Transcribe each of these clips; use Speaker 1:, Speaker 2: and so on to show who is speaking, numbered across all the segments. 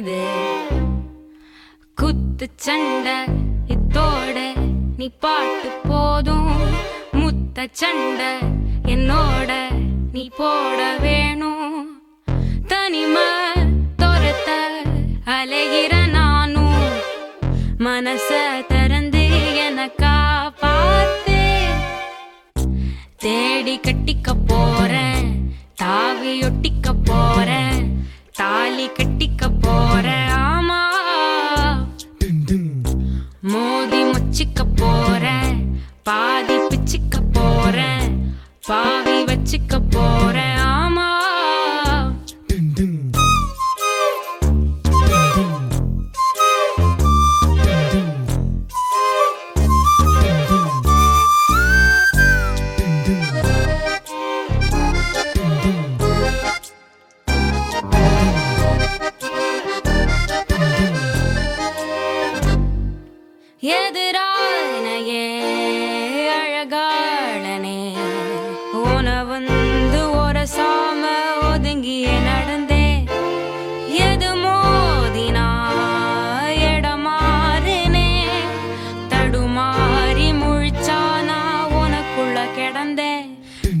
Speaker 1: இது குத்து சண்டை இத்தோட நீ பாட்டு போதும். முத்த சண்டை என்னோட நீ போட வேணும். தனிமை துரத்த அலைகிற நானும். மனச திறந்து எனக்கா பார்த்து தேடி கட்டிக்க போறேன் தாவி ஒட்டிக்க போறேன் தாலி கட்டிக்க பாதி பிச்சுக்க போறேன். பாவி வச்சுக்க போறேன்.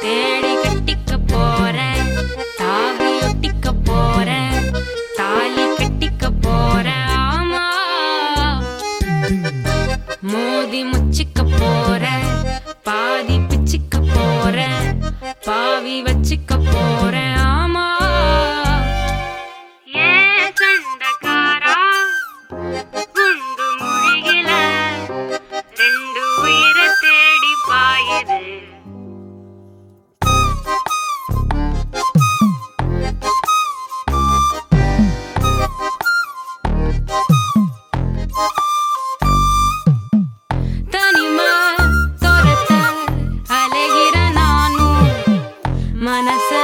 Speaker 1: தேடிக்க Manasa.